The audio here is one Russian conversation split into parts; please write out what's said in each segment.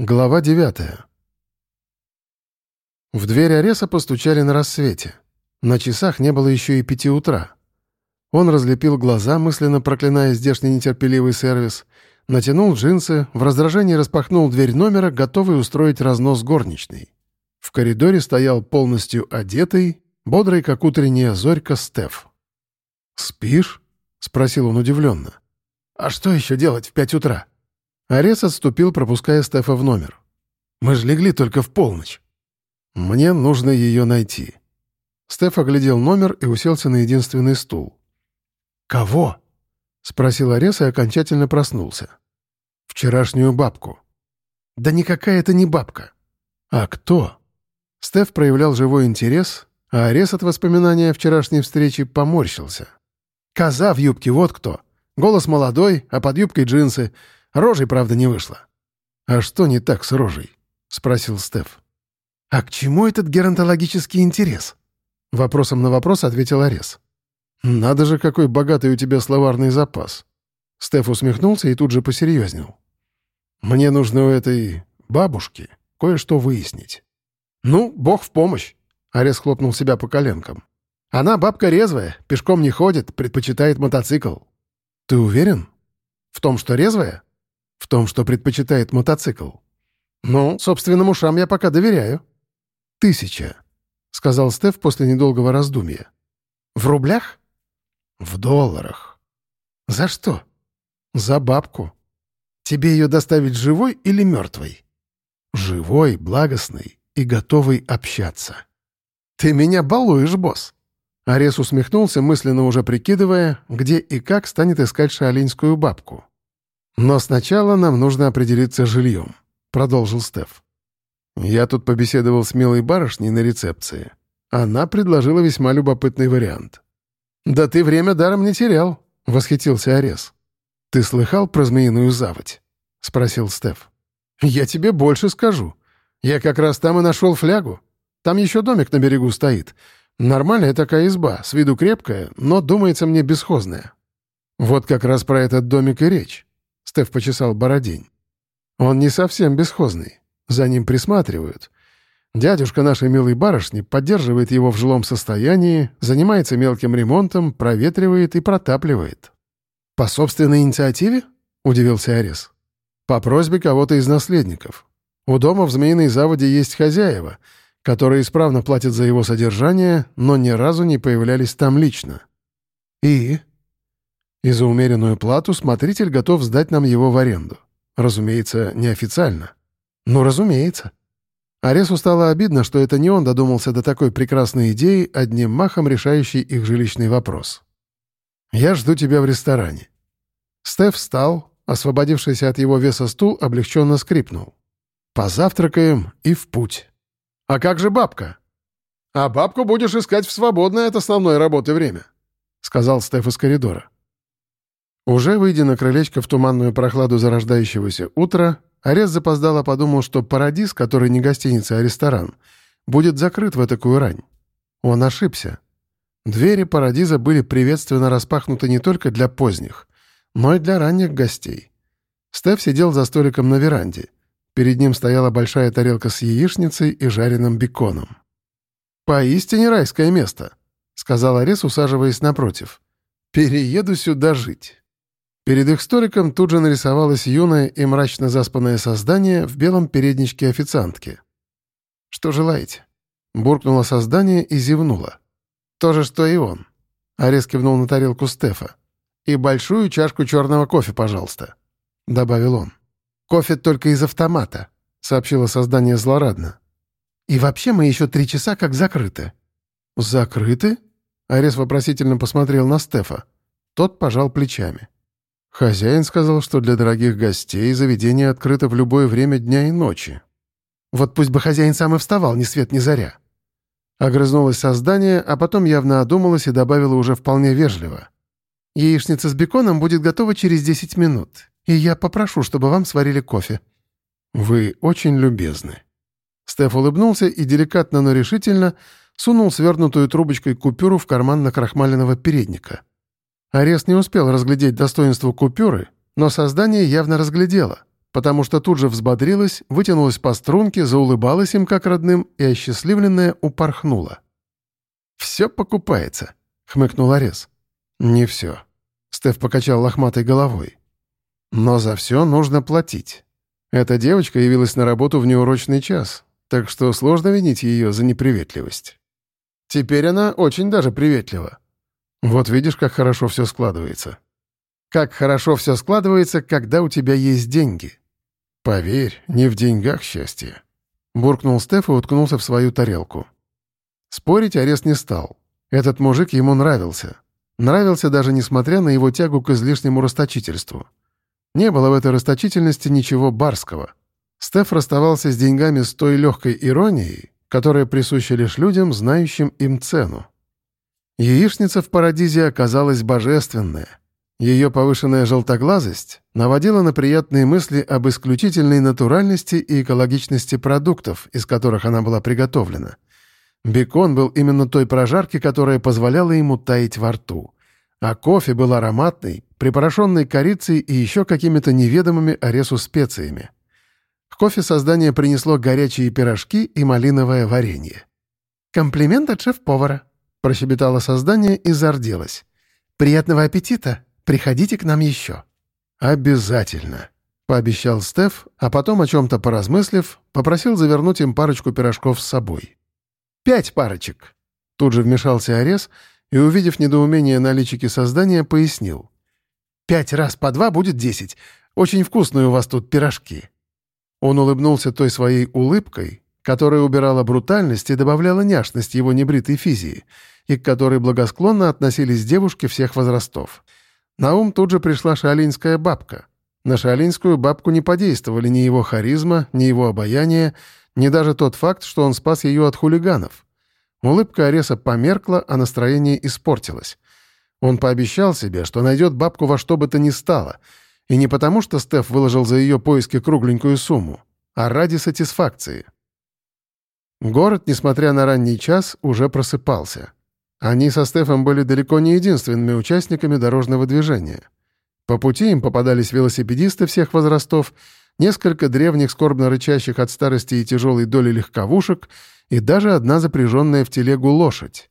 Глава девятая. В дверь Ареса постучали на рассвете. На часах не было еще и пяти утра. Он разлепил глаза, мысленно проклиная здешний нетерпеливый сервис, натянул джинсы, в раздражении распахнул дверь номера, готовый устроить разнос горничной. В коридоре стоял полностью одетый, бодрый, как утренняя зорька, Стеф. «Спишь?» — спросил он удивленно. «А что еще делать в пять утра?» Арес отступил, пропуская Стефа в номер. «Мы же легли только в полночь. Мне нужно ее найти». Стеф оглядел номер и уселся на единственный стул. «Кого?» — спросил Арес и окончательно проснулся. «Вчерашнюю бабку». «Да никакая это не бабка». «А кто?» Стеф проявлял живой интерес, а Арес от воспоминания о вчерашней встрече поморщился. «Коза в юбке, вот кто. Голос молодой, а под юбкой джинсы. Рожей, правда, не вышло. «А что не так с рожей?» — спросил Стеф. «А к чему этот геронтологический интерес?» Вопросом на вопрос ответил Арес. «Надо же, какой богатый у тебя словарный запас». Стеф усмехнулся и тут же посерьезнел. «Мне нужно у этой бабушки кое-что выяснить». «Ну, бог в помощь!» — Арес хлопнул себя по коленкам. «Она бабка резвая, пешком не ходит, предпочитает мотоцикл». «Ты уверен?» «В том, что резвая?» В том, что предпочитает мотоцикл. Ну, собственным ушам я пока доверяю. Тысяча, — сказал Стеф после недолгого раздумья. В рублях? В долларах. За что? За бабку. Тебе ее доставить живой или мертвой? Живой, благостный и готовый общаться. Ты меня балуешь, босс. Арес усмехнулся, мысленно уже прикидывая, где и как станет искать шаолинскую бабку. «Но сначала нам нужно определиться жильем», — продолжил Стеф. «Я тут побеседовал с милой барышней на рецепции. Она предложила весьма любопытный вариант». «Да ты время даром не терял», — восхитился Арес. «Ты слыхал про змеиную заводь?» — спросил Стеф. «Я тебе больше скажу. Я как раз там и нашел флягу. Там еще домик на берегу стоит. Нормальная такая изба, с виду крепкая, но, думается мне, бесхозная. Вот как раз про этот домик и речь. Стеф почесал бородень. «Он не совсем бесхозный. За ним присматривают. Дядюшка нашей милой барышни поддерживает его в жилом состоянии, занимается мелким ремонтом, проветривает и протапливает». «По собственной инициативе?» — удивился Арес. «По просьбе кого-то из наследников. У дома в Змеиной заводе есть хозяева, которые исправно платят за его содержание, но ни разу не появлялись там лично». «И?» И за умеренную плату смотритель готов сдать нам его в аренду. Разумеется, неофициально. Ну, разумеется. Аресу стало обидно, что это не он додумался до такой прекрасной идеи, одним махом решающей их жилищный вопрос. «Я жду тебя в ресторане». Стеф встал, освободившийся от его веса стул облегченно скрипнул. «Позавтракаем и в путь». «А как же бабка?» «А бабку будешь искать в свободное от основной работы время», — сказал Стеф из коридора. Уже выйдя на крылечко в туманную прохладу зарождающегося утра, Арес запоздало подумал, что «Парадис», который не гостиница, а ресторан, будет закрыт в такую рань. Он ошибся. Двери «Парадиза» были приветственно распахнуты не только для поздних, но и для ранних гостей. Стеф сидел за столиком на веранде. Перед ним стояла большая тарелка с яичницей и жареным беконом. «Поистине райское место», — сказал Арес, усаживаясь напротив. «Перееду сюда жить». Перед их столиком тут же нарисовалось юное и мрачно заспанное создание в белом передничке официантки. «Что желаете?» Буркнуло создание и зевнуло. «То же, что и он». Арес кивнул на тарелку Стефа. «И большую чашку черного кофе, пожалуйста», — добавил он. «Кофе только из автомата», — сообщило создание злорадно. «И вообще мы еще три часа как закрыты». «Закрыты?» Арес вопросительно посмотрел на Стефа. Тот пожал плечами. Хозяин сказал, что для дорогих гостей заведение открыто в любое время дня и ночи. Вот пусть бы хозяин сам и вставал, ни свет ни заря. Огрызнулось создание, а потом явно одумалась и добавила уже вполне вежливо. «Яичница с беконом будет готова через 10 минут, и я попрошу, чтобы вам сварили кофе». «Вы очень любезны». Стеф улыбнулся и деликатно, но решительно сунул свернутую трубочкой купюру в карман накрахмаленного передника — Арест не успел разглядеть достоинство купюры, но создание явно разглядело, потому что тут же взбодрилась, вытянулась по струнке, заулыбалась им как родным и, осчастливленная, упорхнула. «Все покупается», — хмыкнул Арес. «Не все». Стеф покачал лохматой головой. «Но за все нужно платить. Эта девочка явилась на работу в неурочный час, так что сложно винить ее за неприветливость. Теперь она очень даже приветлива. Вот видишь, как хорошо все складывается. Как хорошо все складывается, когда у тебя есть деньги. Поверь, не в деньгах счастье. Буркнул Стеф и уткнулся в свою тарелку. Спорить арест не стал. Этот мужик ему нравился. Нравился даже несмотря на его тягу к излишнему расточительству. Не было в этой расточительности ничего барского. Стеф расставался с деньгами с той легкой иронией, которая присуща лишь людям, знающим им цену. Яичница в парадизе оказалась божественная. Ее повышенная желтоглазость наводила на приятные мысли об исключительной натуральности и экологичности продуктов, из которых она была приготовлена. Бекон был именно той прожарки, которая позволяла ему таять во рту. А кофе был ароматный, припорошенный корицей и еще какими-то неведомыми Аресу специями. К кофе создание принесло горячие пирожки и малиновое варенье. «Комплимент от шеф-повара», — прощебетало создание и зарделось. «Приятного аппетита! Приходите к нам еще». «Обязательно», — пообещал Стеф, а потом, о чем-то поразмыслив, попросил завернуть им парочку пирожков с собой. «Пять парочек!» Тут же вмешался Арес и, увидев недоумение на личике создания, пояснил. «Пять раз по два будет десять. Очень вкусные у вас тут пирожки». Он улыбнулся той своей улыбкой, которая убирала брутальность и добавляла няшность его небритой физии, и к которой благосклонно относились девушки всех возрастов. На ум тут же пришла шаолинская бабка. На шаолинскую бабку не подействовали ни его харизма, ни его обаяние, ни даже тот факт, что он спас ее от хулиганов. Улыбка Ареса померкла, а настроение испортилось. Он пообещал себе, что найдет бабку во что бы то ни стало, и не потому, что Стеф выложил за ее поиски кругленькую сумму, а ради сатисфакции — Город, несмотря на ранний час, уже просыпался. Они со Стефом были далеко не единственными участниками дорожного движения. По пути им попадались велосипедисты всех возрастов, несколько древних скорбно рычащих от старости и тяжелой доли легковушек и даже одна запряженная в телегу лошадь.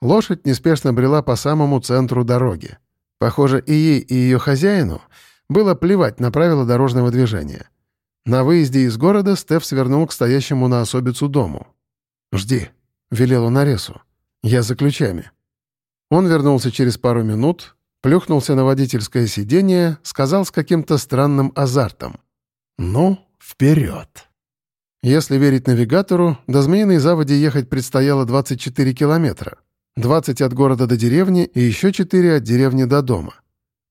Лошадь неспешно брела по самому центру дороги. Похоже, и ей, и ее хозяину было плевать на правила дорожного движения. На выезде из города Стеф свернул к стоящему на особицу дому. «Жди», — велел он Аресу. «Я за ключами». Он вернулся через пару минут, плюхнулся на водительское сиденье, сказал с каким-то странным азартом. «Ну, вперед!» Если верить навигатору, до Змеиной заводи ехать предстояло 24 километра. 20 от города до деревни и еще 4 от деревни до дома.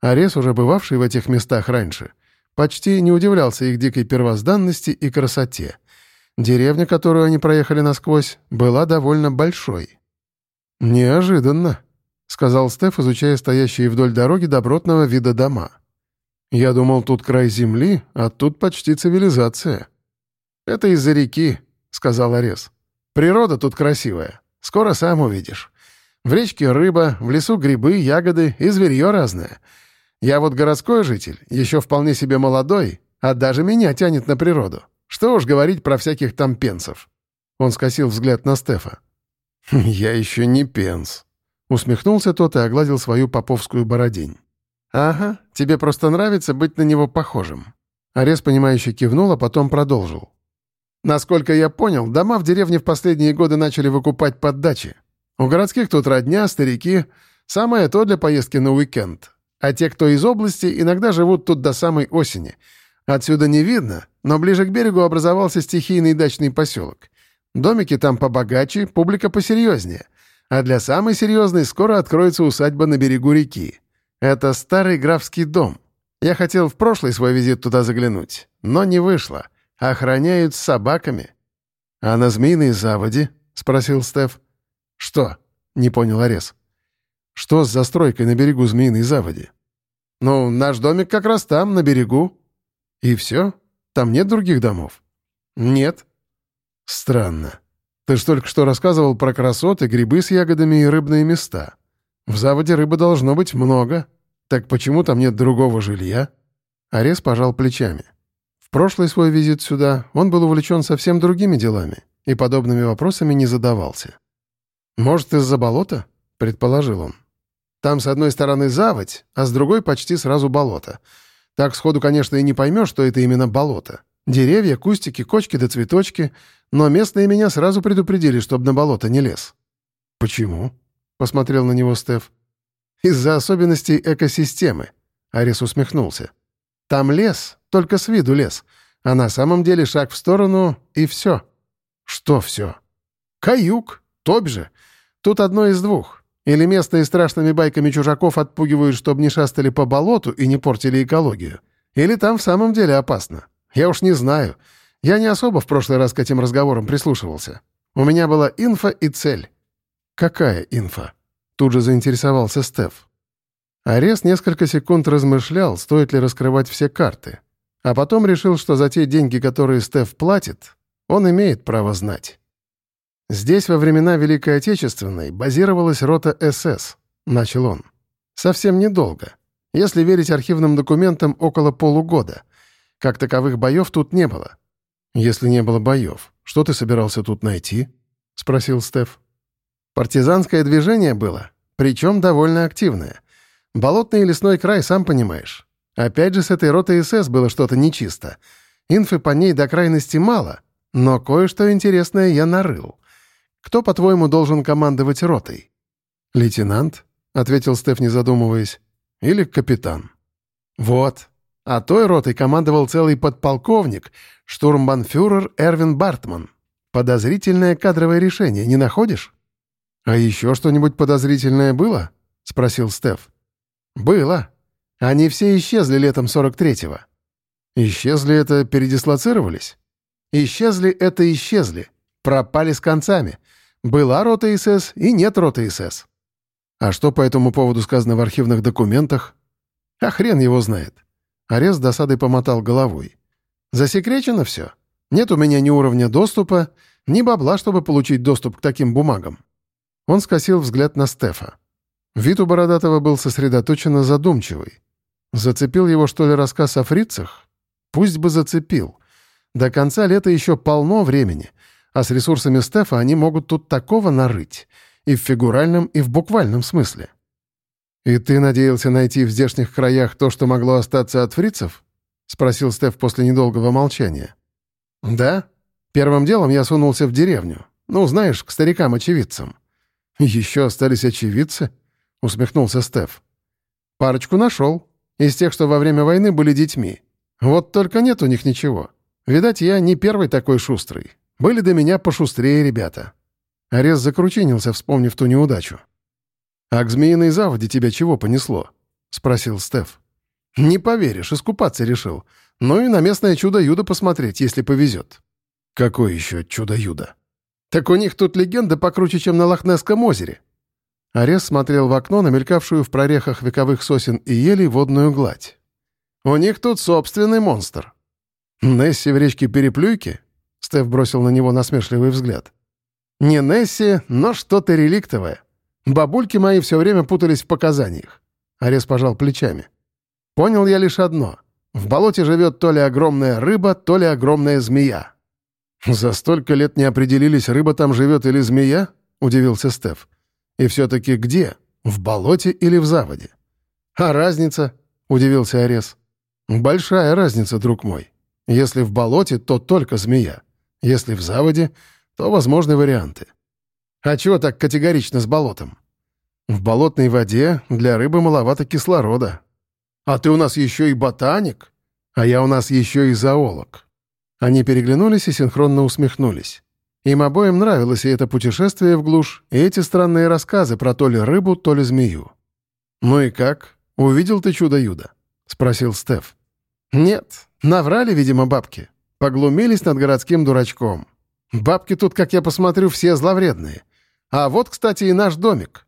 Арес, уже бывавший в этих местах раньше, Почти не удивлялся их дикой первозданности и красоте. Деревня, которую они проехали насквозь, была довольно большой. «Неожиданно», — сказал Стеф, изучая стоящие вдоль дороги добротного вида дома. «Я думал, тут край земли, а тут почти цивилизация». «Это из-за реки», — сказал Арес. «Природа тут красивая. Скоро сам увидишь. В речке рыба, в лесу грибы, ягоды и зверье разное. Я вот городской житель, еще вполне себе молодой, а даже меня тянет на природу. Что уж говорить про всяких там пенсов». Он скосил взгляд на Стефа. «Хм, «Я еще не пенс», — усмехнулся тот и огладил свою поповскую бородень. «Ага, тебе просто нравится быть на него похожим». Арес, понимающе кивнул, а потом продолжил. «Насколько я понял, дома в деревне в последние годы начали выкупать под дачи. У городских тут родня, старики. Самое то для поездки на уикенд. А те, кто из области, иногда живут тут до самой осени. Отсюда не видно, но ближе к берегу образовался стихийный дачный поселок. Домики там побогаче, публика посерьезнее. А для самой серьезной скоро откроется усадьба на берегу реки. Это старый графский дом. Я хотел в прошлый свой визит туда заглянуть, но не вышло. Охраняют с собаками. «А на змеиной заводе?» — спросил Стеф. «Что?» — не понял Арес. Что с застройкой на берегу Змеиной заводи? Ну, наш домик как раз там, на берегу. И все? Там нет других домов? Нет. Странно. Ты ж только что рассказывал про красоты, грибы с ягодами и рыбные места. В заводе рыбы должно быть много. Так почему там нет другого жилья? Арес пожал плечами. В прошлый свой визит сюда он был увлечен совсем другими делами и подобными вопросами не задавался. «Может, из-за болота?» — предположил он. «Там с одной стороны заводь, а с другой почти сразу болото. Так сходу, конечно, и не поймешь, что это именно болото. Деревья, кустики, кочки да цветочки, но местные меня сразу предупредили, чтобы на болото не лез». «Почему?» — посмотрел на него Стеф. «Из-за особенностей экосистемы», — Арис усмехнулся. «Там лес, только с виду лес, а на самом деле шаг в сторону — и все». «Что все?» «Каюк, топь же. Тут одно из двух. Или местные страшными байками чужаков отпугивают, чтобы не шастали по болоту и не портили экологию. Или там в самом деле опасно. Я уж не знаю. Я не особо в прошлый раз к этим разговорам прислушивался. У меня была инфа и цель. Какая инфа? Тут же заинтересовался Стеф. Арес несколько секунд размышлял, стоит ли раскрывать все карты. А потом решил, что за те деньги, которые Стеф платит, он имеет право знать. Здесь во времена Великой Отечественной базировалась рота СС, начал он. Совсем недолго. Если верить архивным документам, около полугода. Как таковых боев тут не было. Если не было боев, что ты собирался тут найти? спросил Стеф. Партизанское движение было, причем довольно активное. Болотный и лесной край, сам понимаешь. Опять же, с этой ротой СС было что-то нечисто. Инфы по ней до крайности мало, но кое-что интересное я нарыл. Кто, по-твоему, должен командовать ротой?» «Лейтенант», — ответил Стеф, не задумываясь. «Или капитан». «Вот. А той ротой командовал целый подполковник, штурмбанфюрер Эрвин Бартман. Подозрительное кадровое решение, не находишь?» «А еще что-нибудь подозрительное было?» — спросил Стеф. «Было. Они все исчезли летом 43-го». «Исчезли это передислоцировались?» «Исчезли это исчезли. Пропали с концами. Была рота СС и нет роты СС. А что по этому поводу сказано в архивных документах? А хрен его знает. Арест досадой помотал головой. Засекречено все. Нет у меня ни уровня доступа, ни бабла, чтобы получить доступ к таким бумагам. Он скосил взгляд на Стефа. Вид у Бородатого был сосредоточенно задумчивый. Зацепил его, что ли, рассказ о фрицах? Пусть бы зацепил. До конца лета еще полно времени — а с ресурсами Стефа они могут тут такого нарыть. И в фигуральном, и в буквальном смысле. «И ты надеялся найти в здешних краях то, что могло остаться от фрицев?» — спросил Стеф после недолгого молчания. «Да. Первым делом я сунулся в деревню. Ну, знаешь, к старикам-очевидцам». «Еще остались очевидцы?» — усмехнулся Стеф. «Парочку нашел. Из тех, что во время войны были детьми. Вот только нет у них ничего. Видать, я не первый такой шустрый. Были до меня пошустрее ребята. Арес закручинился, вспомнив ту неудачу. «А к змеиной заводе тебя чего понесло?» — спросил Стеф. «Не поверишь, искупаться решил. Ну и на местное чудо-юдо посмотреть, если повезет». «Какое еще чудо-юдо?» «Так у них тут легенда покруче, чем на Лохнесском озере». Арес смотрел в окно на мелькавшую в прорехах вековых сосен и елей водную гладь. «У них тут собственный монстр». «Несси в речке Переплюйки?» Стеф бросил на него насмешливый взгляд. «Не Несси, но что-то реликтовое. Бабульки мои все время путались в показаниях». Арес пожал плечами. «Понял я лишь одно. В болоте живет то ли огромная рыба, то ли огромная змея». «За столько лет не определились, рыба там живет или змея?» — удивился Стеф. «И все-таки где? В болоте или в заводе?» «А разница?» — удивился Арес. «Большая разница, друг мой. Если в болоте, то только змея. Если в заводе, то возможны варианты. А чего так категорично с болотом? В болотной воде для рыбы маловато кислорода. А ты у нас еще и ботаник, а я у нас еще и зоолог. Они переглянулись и синхронно усмехнулись. Им обоим нравилось и это путешествие в глушь, и эти странные рассказы про то ли рыбу, то ли змею. «Ну и как? Увидел ты чудо-юдо?» — спросил Стеф. «Нет, наврали, видимо, бабки. Поглумились над городским дурачком. Бабки тут, как я посмотрю, все зловредные. А вот, кстати, и наш домик.